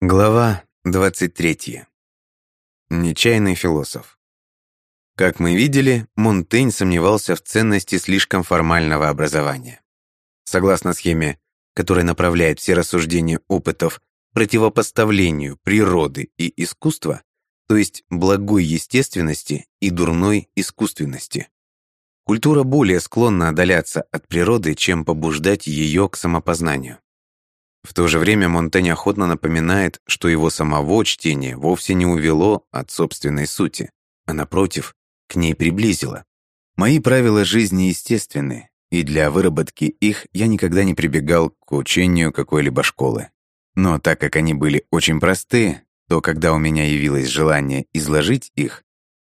Глава 23. Нечаянный философ. Как мы видели, Монтень сомневался в ценности слишком формального образования. Согласно схеме, которая направляет все рассуждения опытов противопоставлению природы и искусства, то есть благой естественности и дурной искусственности. Культура более склонна отдаляться от природы, чем побуждать ее к самопознанию. В то же время Монтень охотно напоминает, что его самого чтение вовсе не увело от собственной сути, а напротив, к ней приблизило. Мои правила жизни естественны, и для выработки их я никогда не прибегал к учению какой-либо школы. Но так как они были очень просты, то когда у меня явилось желание изложить их,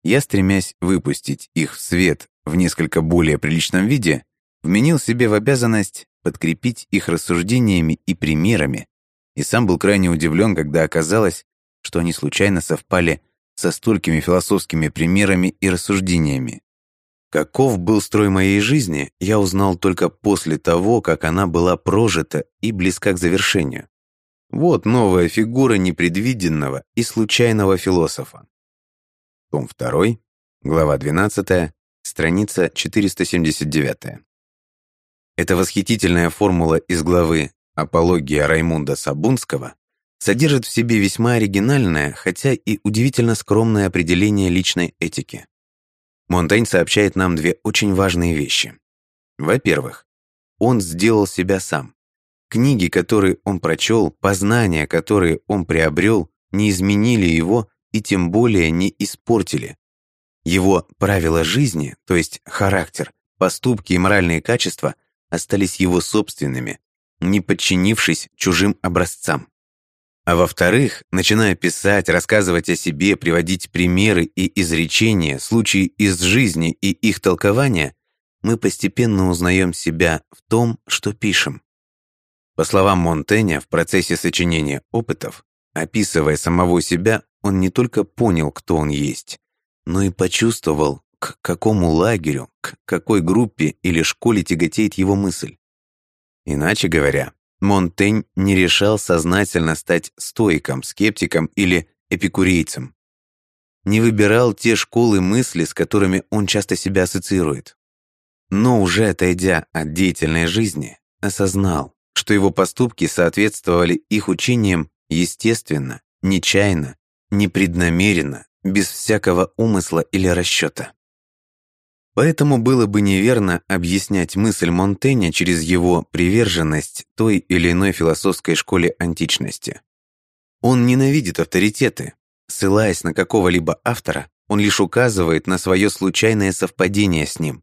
я, стремясь выпустить их в свет в несколько более приличном виде, вменил себе в обязанность подкрепить их рассуждениями и примерами, и сам был крайне удивлен, когда оказалось, что они случайно совпали со столькими философскими примерами и рассуждениями. Каков был строй моей жизни, я узнал только после того, как она была прожита и близка к завершению. Вот новая фигура непредвиденного и случайного философа. Том 2, глава 12, страница 479. Эта восхитительная формула из главы «Апология Раймунда Сабунского» содержит в себе весьма оригинальное, хотя и удивительно скромное определение личной этики. Монтень сообщает нам две очень важные вещи. Во-первых, он сделал себя сам. Книги, которые он прочел, познания, которые он приобрел, не изменили его и тем более не испортили. Его правила жизни, то есть характер, поступки и моральные качества – остались его собственными, не подчинившись чужим образцам. А во-вторых, начиная писать, рассказывать о себе, приводить примеры и изречения, случаи из жизни и их толкования, мы постепенно узнаем себя в том, что пишем. По словам Монтэня, в процессе сочинения опытов, описывая самого себя, он не только понял, кто он есть, но и почувствовал, к какому лагерю, к какой группе или школе тяготеет его мысль. Иначе говоря, Монтень не решал сознательно стать стоиком, скептиком или эпикурейцем. Не выбирал те школы мысли, с которыми он часто себя ассоциирует. Но уже отойдя от деятельной жизни, осознал, что его поступки соответствовали их учениям естественно, нечаянно, непреднамеренно, без всякого умысла или расчета. Поэтому было бы неверно объяснять мысль Монтэня через его приверженность той или иной философской школе античности. Он ненавидит авторитеты. Ссылаясь на какого-либо автора, он лишь указывает на свое случайное совпадение с ним.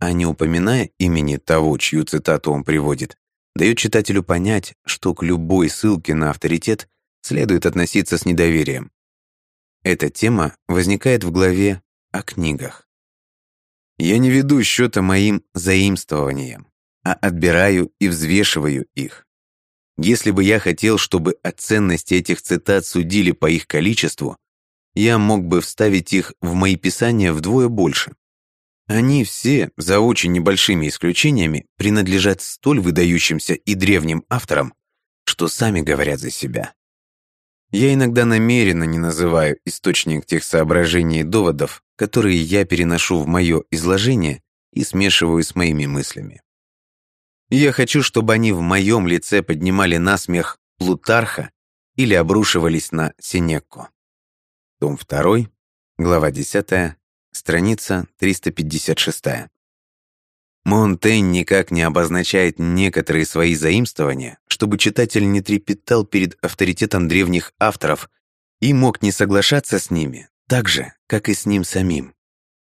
А не упоминая имени того, чью цитату он приводит, дает читателю понять, что к любой ссылке на авторитет следует относиться с недоверием. Эта тема возникает в главе о книгах. Я не веду счета моим заимствованиям, а отбираю и взвешиваю их. Если бы я хотел, чтобы о ценности этих цитат судили по их количеству, я мог бы вставить их в мои писания вдвое больше. Они все, за очень небольшими исключениями, принадлежат столь выдающимся и древним авторам, что сами говорят за себя. Я иногда намеренно не называю источник тех соображений и доводов, которые я переношу в мое изложение и смешиваю с моими мыслями. Я хочу, чтобы они в моем лице поднимали насмех Плутарха или обрушивались на Синекко. Том 2, глава 10, страница 356. Монтень никак не обозначает некоторые свои заимствования, чтобы читатель не трепетал перед авторитетом древних авторов и мог не соглашаться с ними, так же, как и с ним самим.